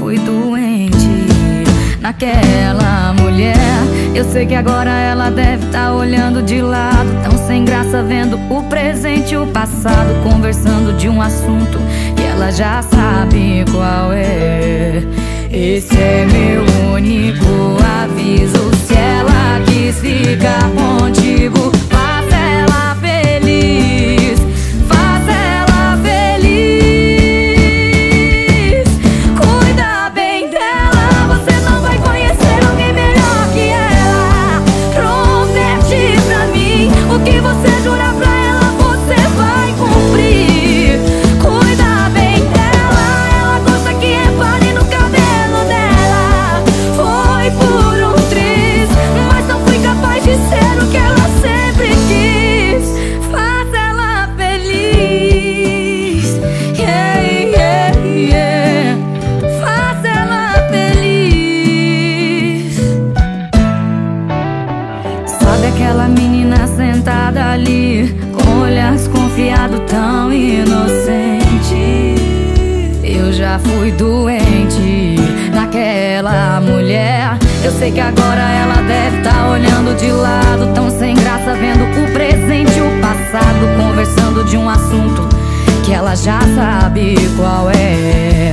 fui doente naquela mulher. Eu sei que agora ela deve estar tá olhando de lado, tão sem graça, vendo o presente e o passado, conversando de um assunto que ela já sabe qual é. Esse fui doente naquela mulher. Eu sei que agora ela deve estar tá olhando de lado Tão sem graça vendo o presente e o passado Conversando de um assunto que ela já sabe qual é.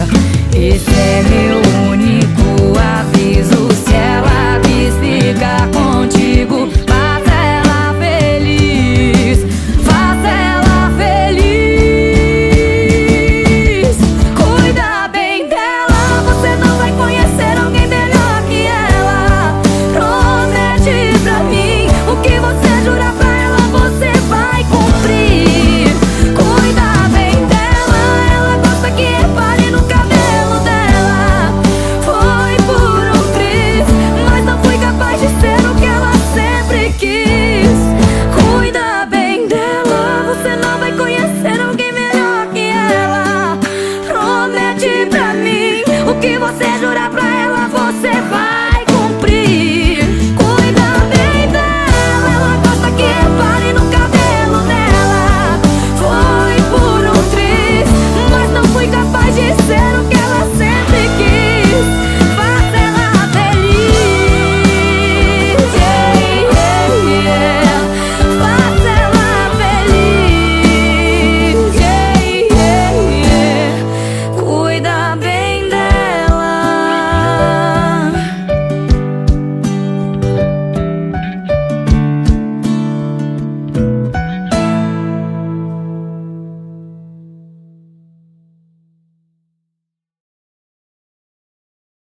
Esse é meu único você jurar pra ela, você vai.